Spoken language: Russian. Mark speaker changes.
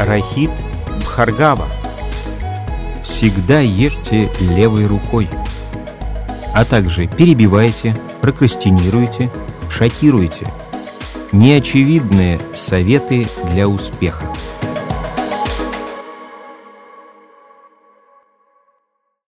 Speaker 1: Рахит Бхаргава. Всегда ешьте левой рукой, а также перебивайте, прокрастинируйте, шокируйте. Неочевидные советы для успеха.